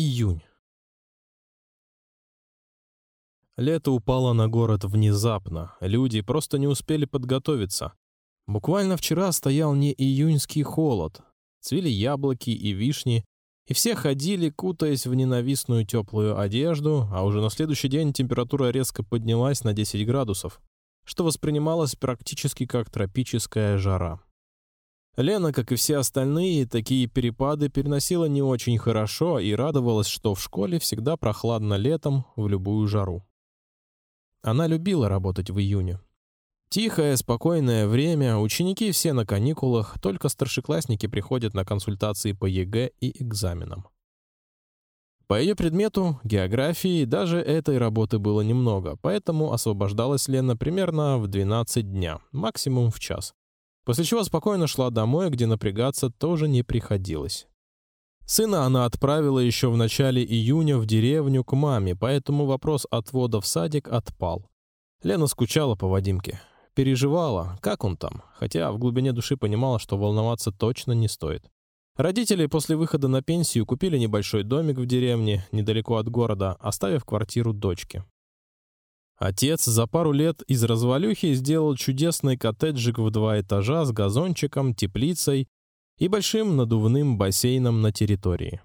Июнь. Лето упало на город внезапно. Люди просто не успели подготовиться. Буквально вчера стоял не июньский холод. Цвели яблоки и вишни, и все ходили, кутаясь в ненавистную теплую одежду, а уже на следующий день температура резко поднялась на 10 градусов, что воспринималось практически как тропическая жара. Лена, как и все остальные, такие перепады переносила не очень хорошо и радовалась, что в школе всегда прохладно летом в любую жару. Она любила работать в июне. Тихое, спокойное время, ученики все на каникулах, только старшеклассники приходят на консультации по ЕГЭ и экзаменам. По ее предмету, географии, даже этой работы было немного, поэтому освобождалась Лена примерно в 12 дня, максимум в час. После чего спокойно шла домой, где напрягаться тоже не приходилось. Сына она отправила еще в начале июня в деревню к маме, поэтому вопрос отвода в садик отпал. Лена скучала по Вадимке переживала, как он там, хотя в глубине души понимала, что волноваться точно не стоит. Родители после выхода на пенсию купили небольшой домик в деревне, недалеко от города, оставив квартиру дочке. Отец за пару лет из развалюхи сделал чудесный коттеджик в два этажа с газончиком, теплицей и большим надувным бассейном на территории.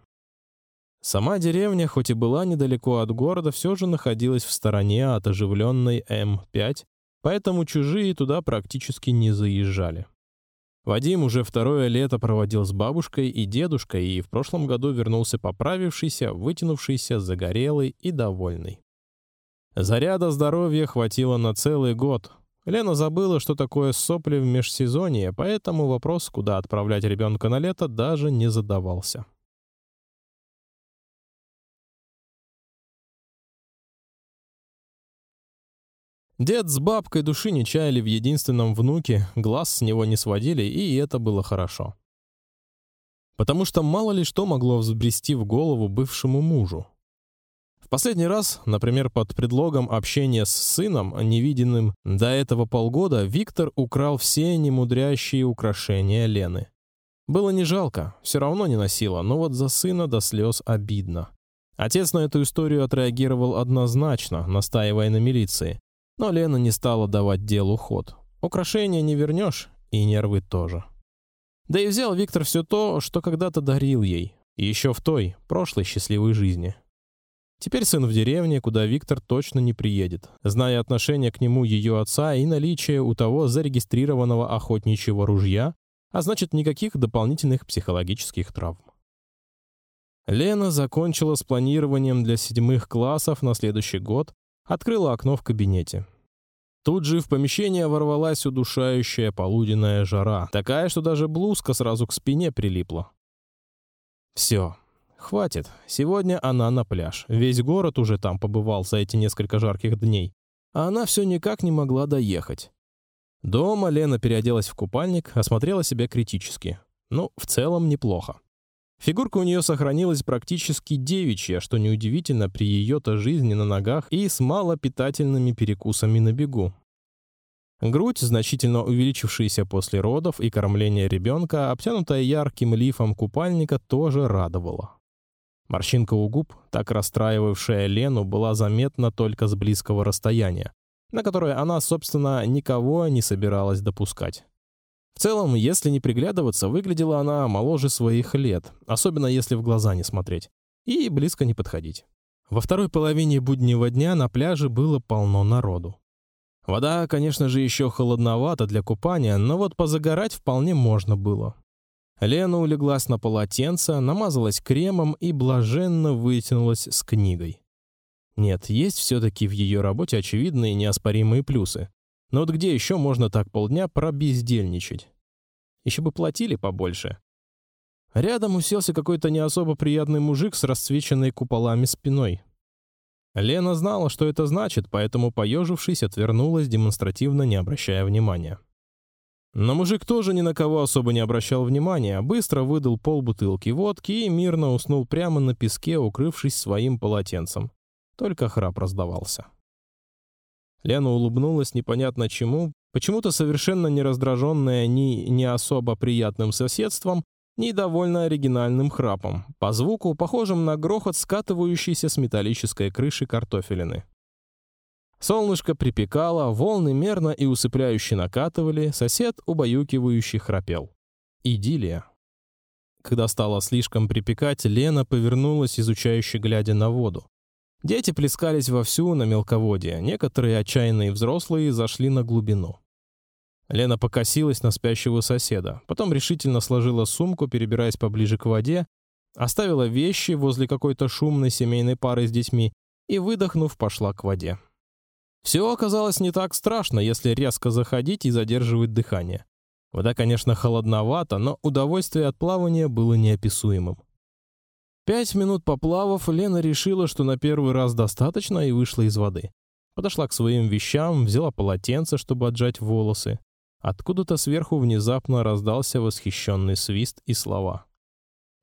Сама деревня, хоть и была недалеко от города, все же находилась в стороне от оживленной М5 поэтому чужие туда практически не заезжали. Вадим уже второе лето проводил с бабушкой и дедушкой и в прошлом году вернулся поправившийся, вытянувшийся, загорелый и довольный. Заряда здоровья хватило на целый год. Лена забыла, что такое сопли в межсезонье, поэтому вопрос, куда отправлять ребенка на лето, даже не задавался. Дед с бабкой души не чаяли в единственном внуке, глаз с него не сводили, и это было хорошо. Потому что мало ли что могло взбрести в голову бывшему мужу. В последний раз, например, под предлогом общения с сыном, невиденным до этого полгода, Виктор украл все немудрящие украшения Лены. Было не жалко, все равно не носила, но вот за сына до слез обидно. Отец на эту историю отреагировал однозначно, настаивая на милиции. Но Лена не стала давать делу ход. Украшения не вернешь, и нервы тоже. Да и взял Виктор все то, что когда-то дарил ей, еще в той прошлой счастливой жизни. Теперь сын в деревне, куда Виктор точно не приедет, зная отношение к нему ее отца и наличие у того зарегистрированного охотничьего ружья, а значит никаких дополнительных психологических травм. Лена закончила с планированием для седьмых классов на следующий год открыла окно в кабинете. Тут же в помещение ворвалась удушающая полуденная жара, такая, что даже блузка сразу к спине прилипла. Все, хватит. Сегодня она на пляж. Весь город уже там побывал за эти несколько жарких дней, а она все никак не могла доехать. Дома Лена переоделась в купальник, осмотрела себя критически. Ну, в целом неплохо. Фигурка у нее сохранилась практически девичья, что неудивительно при ее-то жизни на ногах и с малопитательными перекусами на бегу. Грудь, значительно увеличившаяся после родов и кормления ребенка, обтянутая ярким лифом купальника, тоже радовала. Морщинка у губ, так расстраивавшая Лену, была заметна только с близкого расстояния, на которое она, собственно, никого не собиралась допускать. В целом, если не приглядываться, выглядела она моложе своих лет, особенно если в глаза не смотреть и близко не подходить. Во второй половине буднего дня на пляже было полно народу. Вода, конечно же, еще холодновата для купания, но вот позагорать вполне можно было. Лена улеглась на полотенце, намазалась кремом и блаженно вытянулась с книгой. Нет, есть все-таки в ее работе очевидные неоспоримые плюсы. Но вот где еще можно так полдня пробездельничать? Еще бы платили побольше. Рядом уселся какой-то не особо приятный мужик с расцвеченной куполами спиной. Лена знала, что это значит, поэтому, поежившись, отвернулась, демонстративно не обращая внимания. Но мужик тоже ни на кого особо не обращал внимания, быстро выдал полбутылки водки и мирно уснул прямо на песке, укрывшись своим полотенцем. Только храп раздавался. Лена улыбнулась непонятно чему, почему-то совершенно не раздраженная ни не особо приятным соседством, ни довольно оригинальным храпом, по звуку похожим на грохот скатывающейся с металлической крыши картофелины. Солнышко припекало, волны мерно и усыпляюще накатывали, сосед убаюкивающе храпел. Идиллия. Когда стало слишком припекать, Лена повернулась, изучающе глядя на воду. Дети плескались вовсю на мелководье, некоторые отчаянные взрослые зашли на глубину. Лена покосилась на спящего соседа, потом решительно сложила сумку, перебираясь поближе к воде, оставила вещи возле какой-то шумной семейной пары с детьми и, выдохнув, пошла к воде. Все оказалось не так страшно, если резко заходить и задерживать дыхание. Вода, конечно, холодновата, но удовольствие от плавания было неописуемым. Пять минут поплавав, Лена решила, что на первый раз достаточно, и вышла из воды. Подошла к своим вещам, взяла полотенце, чтобы отжать волосы. Откуда-то сверху внезапно раздался восхищенный свист и слова.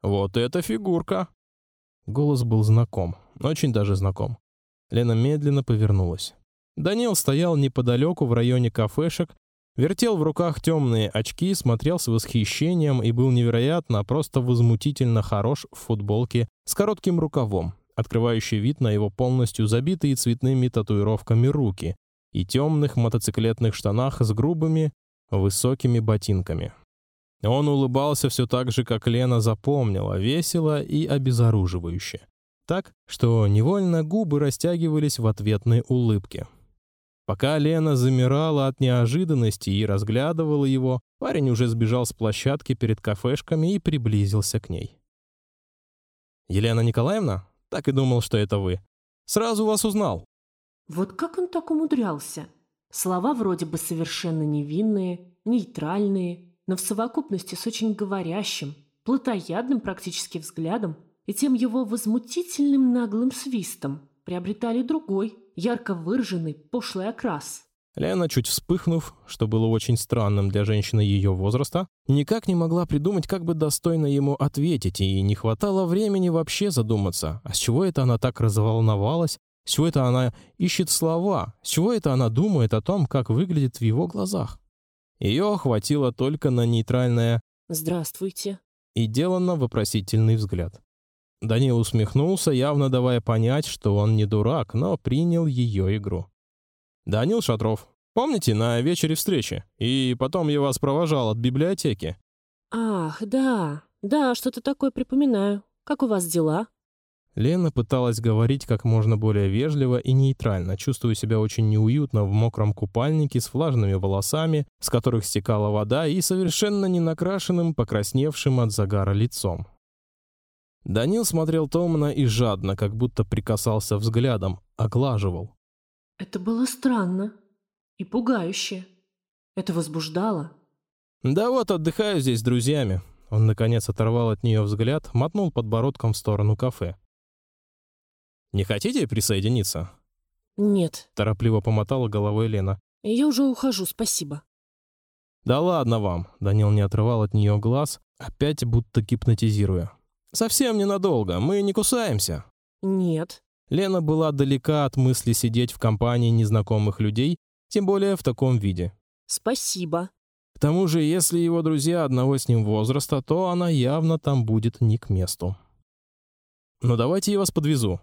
Вот эта фигурка! Голос был знаком, очень даже знаком. Лена медленно повернулась. Даниил стоял неподалеку в районе кафешек, вертел в руках темные очки, смотрел с восхищением и был невероятно, просто возмутительно хорош в футболке с коротким рукавом, открывающий вид на его полностью забитые цветными татуировками руки, и темных мотоциклетных штанах с грубыми высокими ботинками. Он улыбался все так же, как Лена запомнила, весело и обезоруживающе, так, что невольно губы растягивались в ответной улыбке. Пока Лена замирала от неожиданности и разглядывала его, парень уже сбежал с площадки перед кафешками и приблизился к ней. Елена Николаевна, так и думал, что это вы. Сразу вас узнал. Вот как он так умудрялся? Слова вроде бы совершенно невинные, нейтральные, но в совокупности с очень говорящим, плотоядным практически взглядом и тем его возмутительным наглым свистом приобретали другой, ярко выраженный, пошлый окрас. Лена, чуть вспыхнув, что было очень странным для женщины ее возраста, никак не могла придумать, как бы достойно ему ответить, и не хватало времени вообще задуматься, а с чего это она так разволновалась, с чего это она ищет слова, с чего это она думает о том, как выглядит в его глазах. Ее охватило только на нейтральное «Здравствуйте» и деланно вопросительный взгляд. Данил усмехнулся, явно давая понять, что он не дурак, но принял ее игру. Данил Шатров, помните на вечере встречи? И потом я вас провожал от библиотеки. Ах, да, да, что-то такое припоминаю. Как у вас дела? Лена пыталась говорить как можно более вежливо и нейтрально, чувствуя себя очень неуютно в мокром купальнике с влажными волосами, с которых стекала вода, и совершенно не накрашенным, покрасневшим от загара лицом. Данил смотрел томно и жадно, как будто прикасался взглядом, оглаживал. Это было странно и пугающе. Это возбуждало. Да вот отдыхаю здесь с друзьями. Он наконец оторвал от нее взгляд, мотнул подбородком в сторону кафе. Не хотите присоединиться? Нет. Торопливо помотала головой Лена. Я уже ухожу, спасибо. Да ладно вам. Данил не отрывал от нее глаз, опять будто гипнотизируя. Совсем ненадолго. Мы не кусаемся. Нет. Лена была далека от мысли сидеть в компании незнакомых людей, тем более в таком виде. Спасибо. К тому же, если его друзья одного с ним возраста, то она явно там будет не к месту. Но «Ну, давайте я вас подвезу.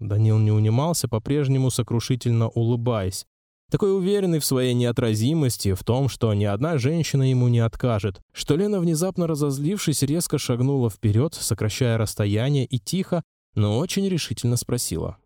Данил не унимался, по-прежнему сокрушительно улыбаясь, такой уверенный в своей неотразимости, в том, что ни одна женщина ему не откажет, что Лена, внезапно разозлившись, резко шагнула вперед, сокращая расстояние и тихо, но очень решительно спросила: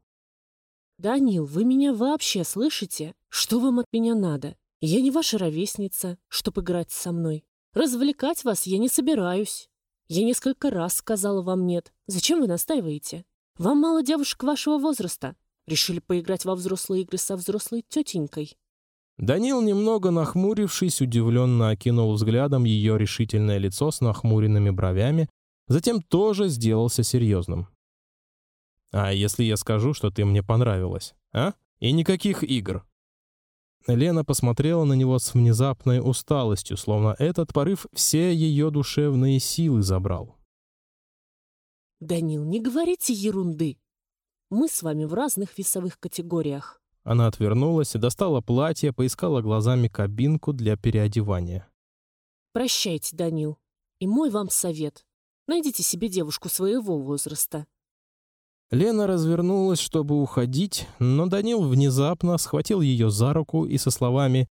"Данил, вы меня вообще слышите? Что вам от меня надо? Я не ваша ровесница, чтобы играть со мной. Развлекать вас я не собираюсь. Я несколько раз сказала вам нет. Зачем вы настаиваете? Вам мало девушек вашего возраста. Решили поиграть во взрослые игры со взрослой тетенькой. Данил, немного нахмурившись, удивленно окинул взглядом ее решительное лицо с нахмуренными бровями, затем тоже сделался серьезным. А если я скажу, что ты мне понравилась, а? И никаких игр. Лена посмотрела на него с внезапной усталостью, словно этот порыв все ее душевные силы забрал. Данил, не говорите ерунды. Мы с вами в разных весовых категориях. Она отвернулась и достала платье, поискала глазами кабинку для переодевания. Прощайте, Данил. И мой вам совет. Найдите себе девушку своего возраста. Лена развернулась, чтобы уходить, но Данил внезапно схватил ее за руку и со словами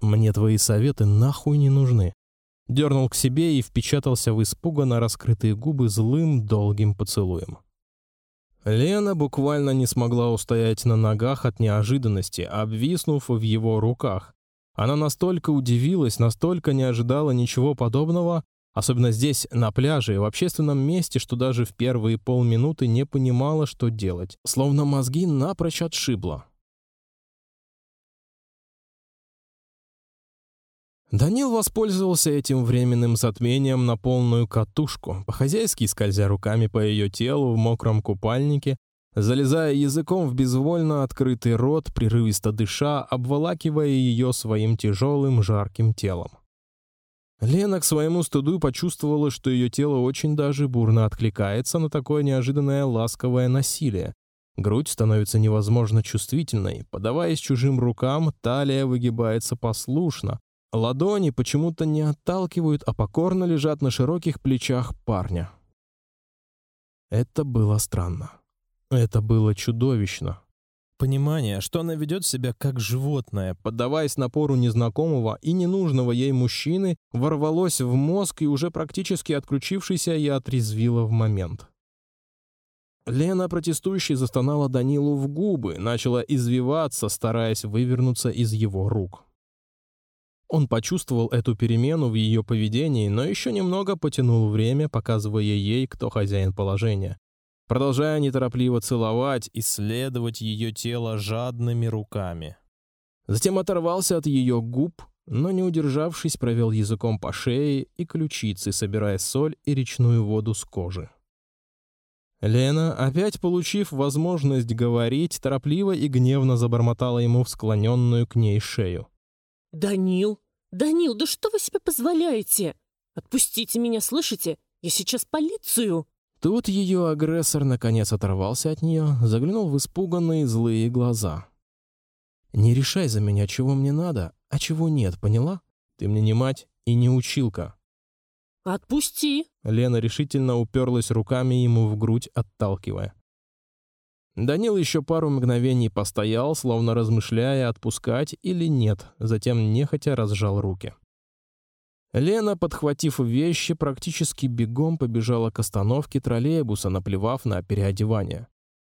«Мне твои советы нахуй не нужны» дернул к себе и впечатался в испуганно раскрытые губы злым долгим поцелуем. Лена буквально не смогла устоять на ногах от неожиданности, обвиснув в его руках. Она настолько удивилась, настолько не ожидала ничего подобного, особенно здесь на пляже в общественном месте, что даже в первые полминуты не понимала, что делать, словно мозги напрочь отшибло. Данил воспользовался этим временным затмением на полную катушку, по-хозяйски скользя руками по ее телу в мокром купальнике, залезая языком в безвольно открытый рот, прерывисто дыша, обволакивая ее своим тяжелым жарким телом. Лена к своему стыду почувствовала, что ее тело очень даже бурно откликается на такое неожиданное ласковое насилие. Грудь становится невозможно чувствительной, подаваясь чужим рукам, талия выгибается послушно, Ладони почему-то не отталкивают, а покорно лежат на широких плечах парня. Это было странно. Это было чудовищно. Понимание, что она ведет себя как животное, поддаваясь напору незнакомого и ненужного ей мужчины, ворвалось в мозг и уже практически отключившийся я отрезвило в момент. Лена протестующий застонала Данилу в губы, начала извиваться, стараясь вывернуться из его рук. Он почувствовал эту перемену в ее поведении, но еще немного потянул время, показывая ей, кто хозяин положения, продолжая неторопливо целовать, исследовать ее тело жадными руками. Затем оторвался от ее губ, но не удержавшись, провел языком по шее и ключице, собирая соль и речную воду с кожи. Лена, опять получив возможность говорить, торопливо и гневно забормотала ему в склоненную к ней шею. «Данил! Данил, да что вы себе позволяете? Отпустите меня, слышите? Я сейчас полицию!» Тут ее агрессор наконец оторвался от нее, заглянул в испуганные злые глаза. «Не решай за меня, чего мне надо, а чего нет, поняла? Ты мне не мать и не училка». «Отпусти!» Лена решительно уперлась руками ему в грудь, отталкивая. Данил еще пару мгновений постоял, словно размышляя, отпускать или нет, затем нехотя разжал руки. Лена, подхватив вещи, практически бегом побежала к остановке троллейбуса, наплевав на переодевание.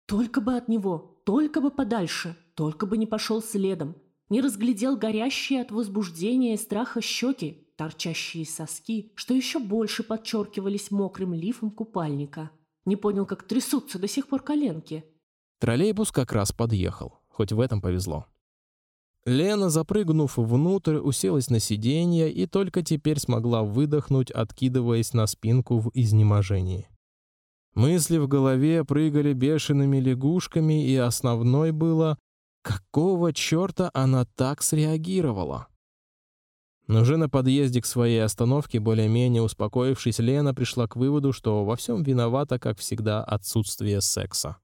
Только бы от него, только бы подальше, только бы не пошел следом, не разглядел горящие от возбуждения и страха щеки, торчащие соски, что еще больше подчеркивались мокрым лифом купальника. Не понял, как трясутся до сих пор коленки. Троллейбус как раз подъехал, хоть в этом повезло. Лена, запрыгнув внутрь, уселась на сиденье и только теперь смогла выдохнуть, откидываясь на спинку в изнеможении. Мысли в голове прыгали бешеными лягушками, и основной было, какого черта она так среагировала. Но уже на подъезде к своей остановке, более-менее успокоившись, Лена пришла к выводу, что во всем виновата, как всегда, отсутствие секса.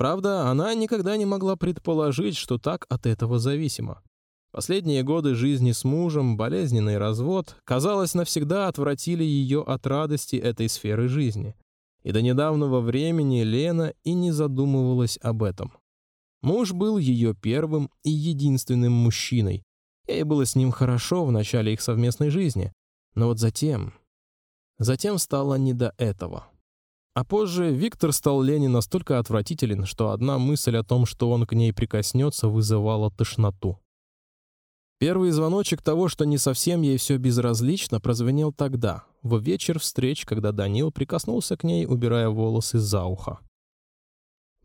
Правда, она никогда не могла предположить, что так от этого зависимо. Последние годы жизни с мужем, болезненный развод, казалось, навсегда отвратили ее от радости этой сферы жизни. И до недавнего времени Лена и не задумывалась об этом. Муж был ее первым и единственным мужчиной. Ей было с ним хорошо в начале их совместной жизни, но вот затем, затем стало не до этого. А позже Виктор стал Лене настолько отвратителен, что одна мысль о том, что он к ней прикоснется, вызывала тошноту. Первый звоночек того, что не совсем ей все безразлично, прозвенел тогда, в вечер встреч, когда Данил прикоснулся к ней, убирая волосы за ухо.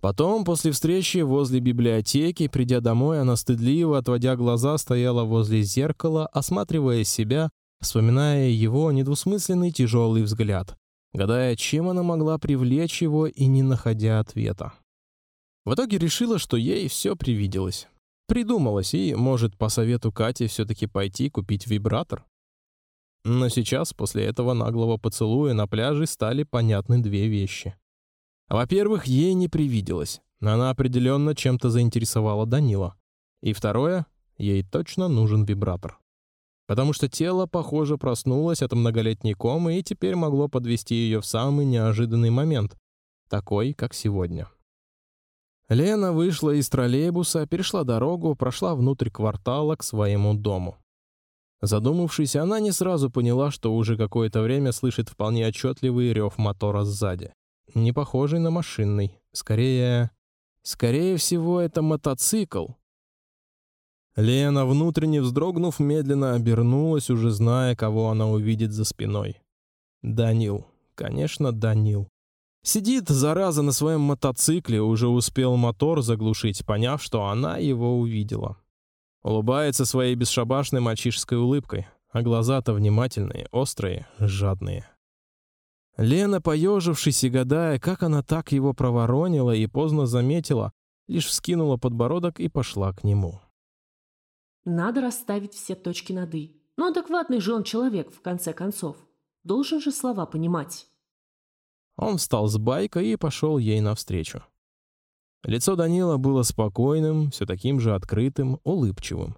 Потом, после встречи возле библиотеки, придя домой, она стыдливо, отводя глаза, стояла возле зеркала, осматривая себя, вспоминая его недвусмысленный тяжелый взгляд, гадая, чем она могла привлечь его и не находя ответа. В итоге решила, что ей все привиделось. Придумалась и, может, по совету Кати все-таки пойти купить вибратор. Но сейчас, после этого наглого поцелуя на пляже, стали понятны две вещи. Во-первых, ей не привиделось. Она определенно чем-то заинтересовала Данила. И второе, ей точно нужен вибратор. Потому что тело, похоже, проснулось от многолетней комы и теперь могло подвести ее в самый неожиданный момент, такой, как сегодня. Лена вышла из троллейбуса, перешла дорогу, прошла внутрь квартала к своему дому. Задумавшись, она не сразу поняла, что уже какое-то время слышит вполне отчетливый рев мотора сзади, не похожий на машинный, скорее, скорее всего, это мотоцикл. Лена, внутренне вздрогнув, медленно обернулась, уже зная, кого она увидит за спиной. Данил, конечно, Данил. Сидит зараза на своем мотоцикле, уже успел мотор заглушить, поняв, что она его увидела. Улыбается своей бесшабашной мальчишеской улыбкой, а глаза-то внимательные, острые, жадные. Лена, поежившись и гадая, как она так его проворонила и поздно заметила, лишь вскинула подбородок и пошла к нему. Надо расставить все точки над «и». Но адекватный же он человек, в конце концов. Должен же слова понимать. Он встал с байка и пошел ей навстречу. Лицо Данила было спокойным, все таким же открытым, улыбчивым.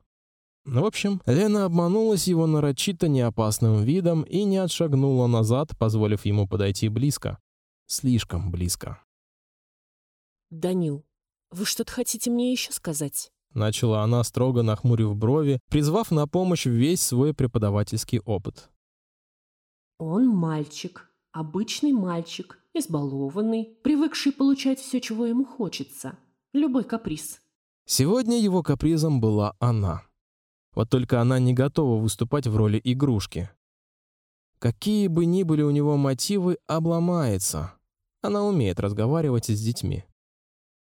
В общем, Лена обманулась его нарочито неопасным видом и не отшагнула назад, позволив ему подойти близко, слишком близко. Данил, вы что-то хотите мне еще сказать? Начала она строго нахмурив брови, призвав на помощь весь свой преподавательский опыт. Он мальчик, Обычный мальчик, избалованный, привыкший получать все, чего ему хочется. Любой каприз. Сегодня его капризом была она. Вот только она не готова выступать в роли игрушки. Какие бы ни были у него мотивы, обломается. Она умеет разговаривать с детьми.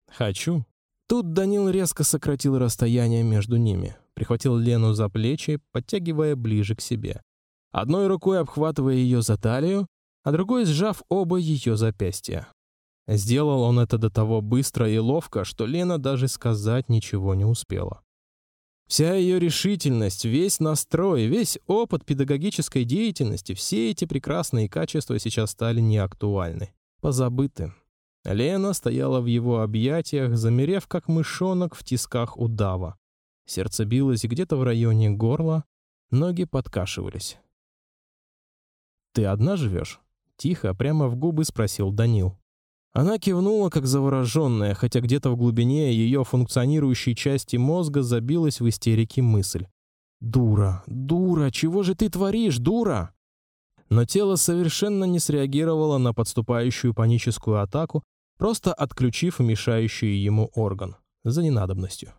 Хочу. Тут Данил резко сократил расстояние между ними, прихватил Лену за плечи, подтягивая ближе к себе. Одной рукой обхватывая ее за талию, а другой сжав оба ее запястья. Сделал он это до того быстро и ловко, что Лена даже сказать ничего не успела. Вся ее решительность, весь настрой, весь опыт педагогической деятельности, все эти прекрасные качества сейчас стали неактуальны, позабыты. Лена стояла в его объятиях, замерев как мышонок в тисках удава. Сердце билось где-то в районе горла, ноги подкашивались. Ты одна живешь? Тихо, прямо в губы спросил Данил. Она кивнула, как завороженная, хотя где-то в глубине ее функционирующей части мозга забилась в истерике мысль: "Дура, дура, чего же ты творишь, дура?" Но тело совершенно не среагировало на подступающую паническую атаку, просто отключив мешающий ему орган за ненадобностью.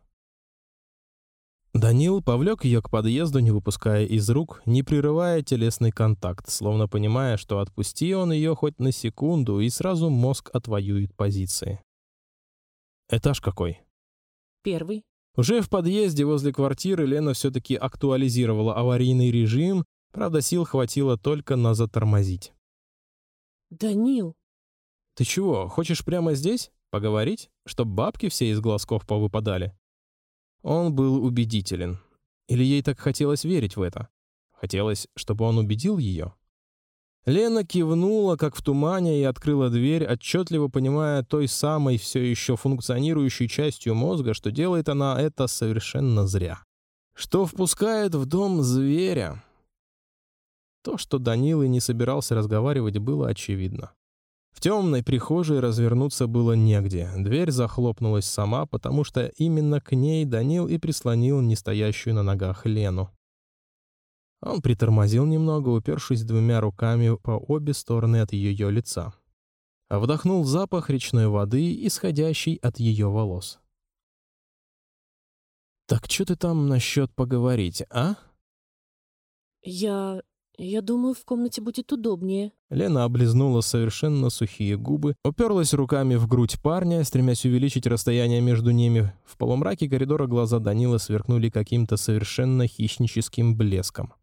Данил повлек ее к подъезду, не выпуская из рук, не прерывая телесный контакт, словно понимая, что отпусти он ее хоть на секунду, и сразу мозг отвоюет позиции. Этаж какой? Первый. Уже в подъезде возле квартиры Лена все-таки актуализировала аварийный режим, правда сил хватило только на затормозить. Данил. Ты чего, хочешь прямо здесь поговорить, чтоб бабки все из глазков повыпадали? Он был убедителен. Или ей так хотелось верить в это? Хотелось, чтобы он убедил ее? Лена кивнула, как в тумане, и открыла дверь, отчетливо понимая той самой все еще функционирующей частью мозга, что делает она это совершенно зря. Что впускает в дом зверя. То, что Данил и не собирался разговаривать, было очевидно. В темной прихожей развернуться было негде. Дверь захлопнулась сама, потому что именно к ней Данил и прислонил нестоящую на ногах Лену. Он притормозил немного, упершись двумя руками по обе стороны от ее лица, вдохнул запах речной воды, исходящий от ее волос. Так что ты там насчет поговорить, а? Я «Я думаю, в комнате будет удобнее». Лена облизнула совершенно сухие губы, уперлась руками в грудь парня, стремясь увеличить расстояние между ними. В полумраке коридора глаза Данила сверкнули каким-то совершенно хищническим блеском.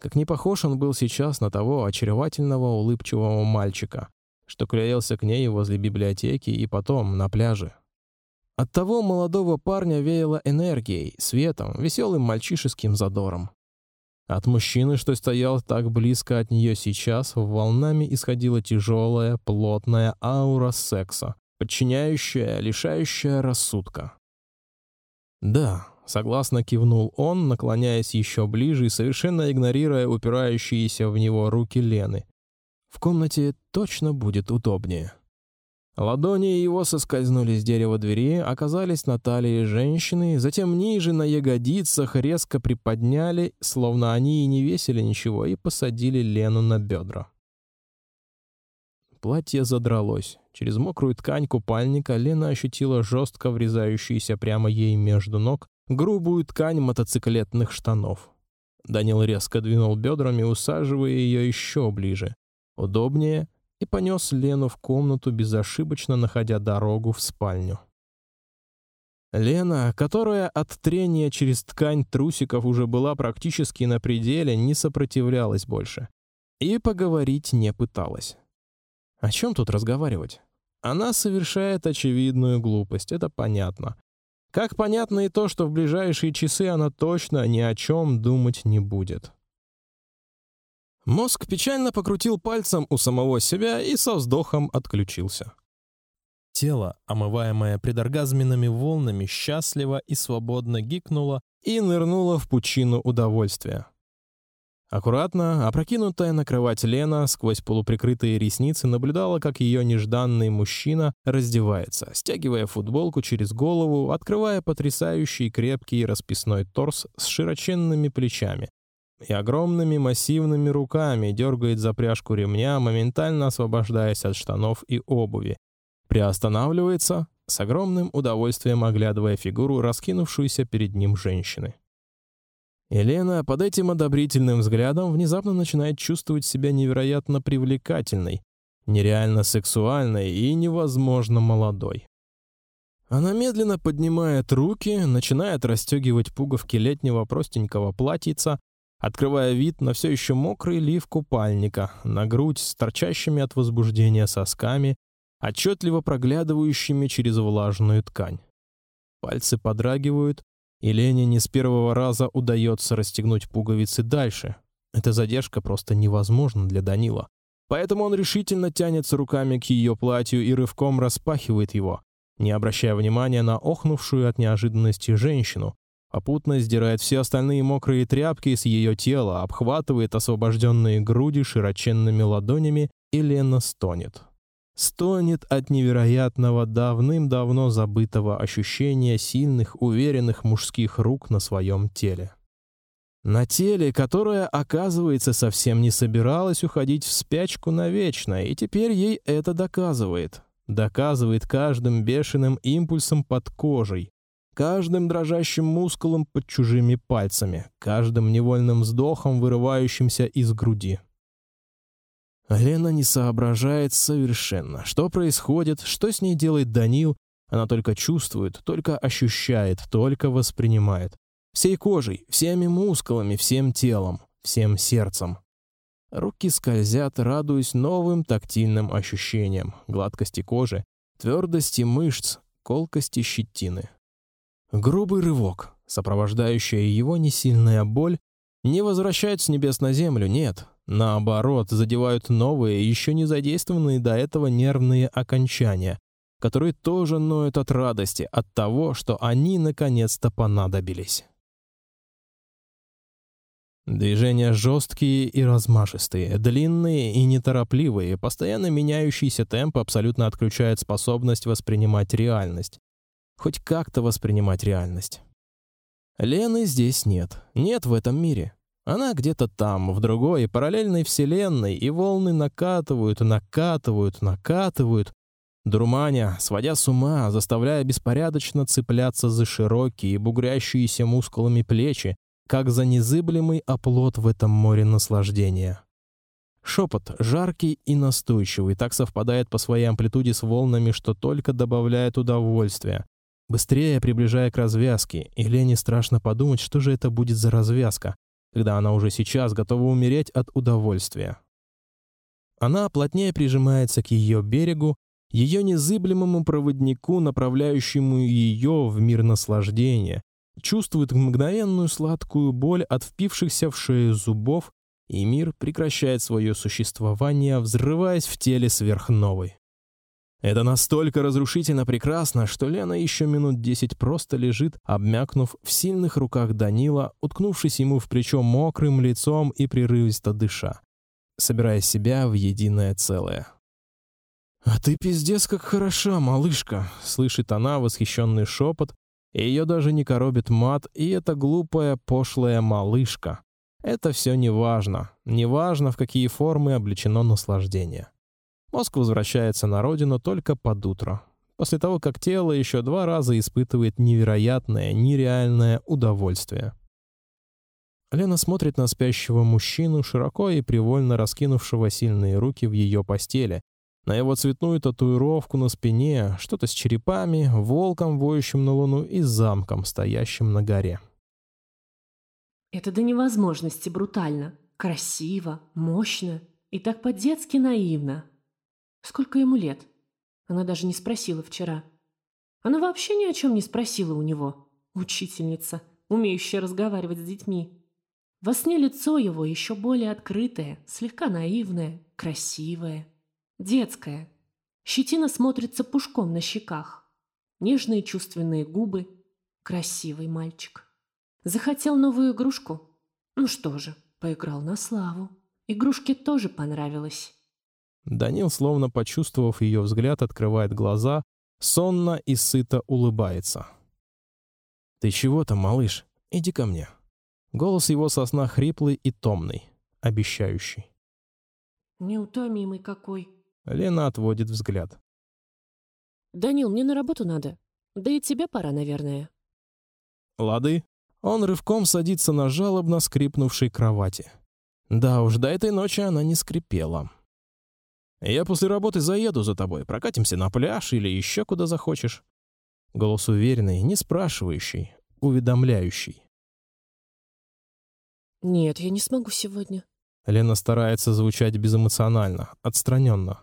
Как не похож он был сейчас на того очаровательного улыбчивого мальчика, что клеился к ней возле библиотеки и потом на пляже. От того молодого парня веяло энергией, светом, веселым мальчишеским задором. От мужчины, что стоял так близко от нее сейчас, волнами исходила тяжелая, плотная аура секса, подчиняющая, лишающая рассудка. Да, Согласно кивнул он, наклоняясь еще ближе и совершенно игнорируя упирающиеся в него руки Лены. В комнате точно будет удобнее. Ладони его соскользнули с дерева двери, оказались на талии женщины, затем ниже на ягодицах резко приподняли, словно они и не весили ничего, и посадили Лену на бедра. Платье задралось. Через мокрую ткань купальника Лена ощутила жестко врезающуюся прямо ей между ног грубую ткань мотоциклетных штанов. Данил резко двинул бедрами, усаживая ее еще ближе, удобнее, и понес Лену в комнату, безошибочно находя дорогу в спальню. Лена, которая от трения через ткань трусиков уже была практически на пределе, не сопротивлялась больше и поговорить не пыталась. О чем тут разговаривать? Она совершает очевидную глупость, это понятно. Как понятно и то, что в ближайшие часы она точно ни о чем думать не будет. Мозг печально покрутил пальцем у самого себя и со вздохом отключился. Тело, омываемое предоргазменными волнами, счастливо и свободно гикнуло и нырнуло в пучину удовольствия. Аккуратно, опрокинутая на кровать Лена сквозь полуприкрытые ресницы наблюдала, как ее нежданный мужчина раздевается, стягивая футболку через голову, открывая потрясающий крепкий расписной торс с широченными плечами и огромными массивными руками дергает за пряжку ремня, моментально освобождаясь от штанов и обуви. Приостанавливается, с огромным удовольствием оглядывая фигуру, раскинувшуюся перед ним женщины. Елена под этим одобрительным взглядом внезапно начинает чувствовать себя невероятно привлекательной, нереально сексуальной и невозможно молодой. Она медленно поднимает руки, начинает расстегивать пуговки летнего простенького платьица, открывая вид на все еще мокрый лиф купальника, на грудь с торчащими от возбуждения сосками, отчетливо проглядывающими через влажную ткань. Пальцы подрагивают, и Лене не с первого раза удается расстегнуть пуговицы дальше. Эта задержка просто невозможна для Данила. Поэтому он решительно тянется руками к ее платью и рывком распахивает его, не обращая внимания на охнувшую от неожиданности женщину. Попутно сдирает все остальные мокрые тряпки с ее тела, обхватывает освобожденные груди широченными ладонями, и Лена стонет стонет от невероятного давным-давно забытого ощущения сильных, уверенных мужских рук на своем теле. На теле, которое, оказывается, совсем не собиралось уходить в спячку навечно, и теперь ей это доказывает. Доказывает каждым бешеным импульсом под кожей, каждым дрожащим мускулом под чужими пальцами, каждым невольным вздохом, вырывающимся из груди. Лена не соображает совершенно, что происходит, что с ней делает Данил. Она только чувствует, только ощущает, только воспринимает. Всей кожей, всеми мускулами, всем телом, всем сердцем. Руки скользят, радуясь новым тактильным ощущениям: гладкости кожи, твердости мышц, колкости щетины. Грубый рывок, сопровождающая его несильная боль, не возвращает с небес на землю, нет, Наоборот, задевают новые, еще не задействованные до этого нервные окончания, которые тоже ноют от радости от того, что они наконец-то понадобились. Движения жесткие и размашистые, длинные и неторопливые, постоянно меняющийся темп абсолютно отключает способность воспринимать реальность, хоть как-то воспринимать реальность. Лены здесь нет, нет в этом мире. Она где-то там, в другой параллельной вселенной, и волны накатывают, накатывают, накатывают, дурманя, сводя с ума, заставляя беспорядочно цепляться за широкие, бугрящиеся мускулами плечи, как за незыблемый оплот в этом море наслаждения. Шепот жаркий и настойчивый, так совпадает по своей амплитуде с волнами, что только добавляет удовольствия. Быстрее приближая к развязке, и Лене страшно подумать, что же это будет за развязка когда она уже сейчас готова умереть от удовольствия. Она плотнее прижимается к ее берегу, ее незыблемому проводнику, направляющему ее в мир наслаждения, чувствует мгновенную сладкую боль от впившихся в шею зубов, и мир прекращает свое существование, взрываясь в теле сверхновой. Это настолько разрушительно прекрасно, что Лена еще минут десять просто лежит, обмякнув в сильных руках Данила, уткнувшись ему в плечо мокрым лицом и прерывисто дыша, собирая себя в единое целое. «А ты пиздец как хороша, малышка!» — слышит она восхищенный шепот, и ее даже не коробит мат, и эта глупая, пошлая малышка. Это все не важно, не важно, в какие формы облечено наслаждение. Мозг возвращается на родину только под утро, после того, как тело еще два раза испытывает невероятное, нереальное удовольствие. Лена смотрит на спящего мужчину, широко и привольно раскинувшего сильные руки в ее постели, на его цветную татуировку на спине, что-то с черепами, волком, воющим на луну и замком, стоящим на горе. Это до невозможности брутально, красиво, мощно и так по-детски наивно. Сколько ему лет? Она даже не спросила вчера. Она вообще ни о чем не спросила у него. Учительница, умеющая разговаривать с детьми. Во сне лицо его еще более открытое, слегка наивное, красивое, детское. Щетина смотрится пушком на щеках. Нежные чувственные губы. Красивый мальчик. Захотел новую игрушку? Ну что же, поиграл на славу. Игрушке тоже понравилось. Данил, словно почувствовав ее взгляд, открывает глаза, сонно и сыто улыбается. «Ты чего там, малыш? Иди ко мне». Голос его сосна хриплый и томный, обещающий. «Неутомимый какой». Лена отводит взгляд. «Данил, мне на работу надо. Да и тебе пора, наверное». «Лады». Он рывком садится на жалобно скрипнувшей кровати. Да уж, до этой ночи она не скрипела. Я после работы заеду за тобой, прокатимся на пляж или еще куда захочешь. Голос уверенный, не спрашивающий, уведомляющий. Нет, я не смогу сегодня. Лена старается звучать безэмоционально, отстраненно.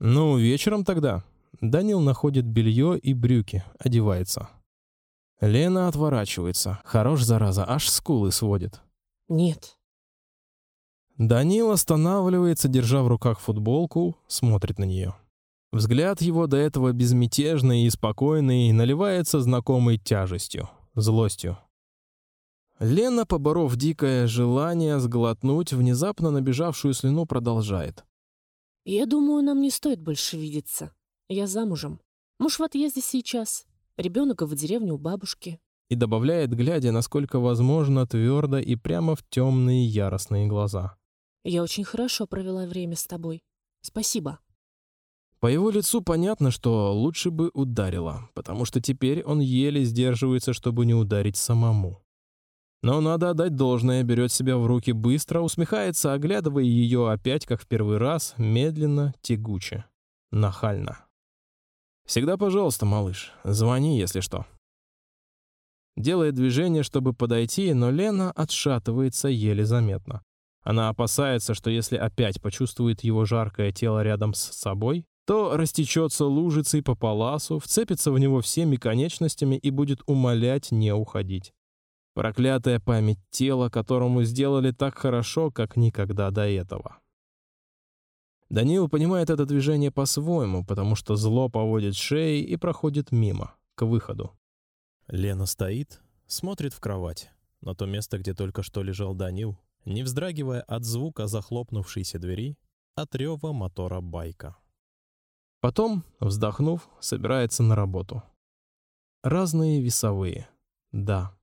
Ну, вечером тогда. Данил находит белье и брюки, одевается. Лена отворачивается. Хорош зараза, аж скулы сводит. Нет. Данил останавливается, держа в руках футболку, смотрит на нее. Взгляд его до этого безмятежный и спокойный наливается знакомой тяжестью, злостью. Лена, поборов дикое желание сглотнуть внезапно набежавшую слюну, продолжает: "Я думаю, нам не стоит больше видеться. Я замужем. Муж в отъезде сейчас. Ребенок в деревне у бабушки". И добавляет, глядя, насколько возможно, твердо и прямо в темные яростные глаза: я очень хорошо провела время с тобой. Спасибо. По его лицу понятно, что лучше бы ударила, потому что теперь он еле сдерживается, чтобы не ударить самому. Но надо отдать должное, берет себя в руки быстро, усмехается, оглядывая ее опять, как в первый раз, медленно, тягуче, нахально. Всегда, пожалуйста, малыш, звони, если что. Делает движение, чтобы подойти, но Лена отшатывается еле заметно. Она опасается, что если опять почувствует его жаркое тело рядом с собой, то растечется лужицей по паласу, вцепится в него всеми конечностями и будет умолять не уходить. Проклятая память тела, которому сделали так хорошо, как никогда до этого. Даниил понимает это движение по-своему, потому что зло поводит шеей и проходит мимо, к выходу. Лена стоит, смотрит в кровать, на то место, где только что лежал Данил, не вздрагивая от звука захлопнувшейся двери, от рева мотора байка. Потом, вздохнув, собирается на работу. Разные весовые. Да,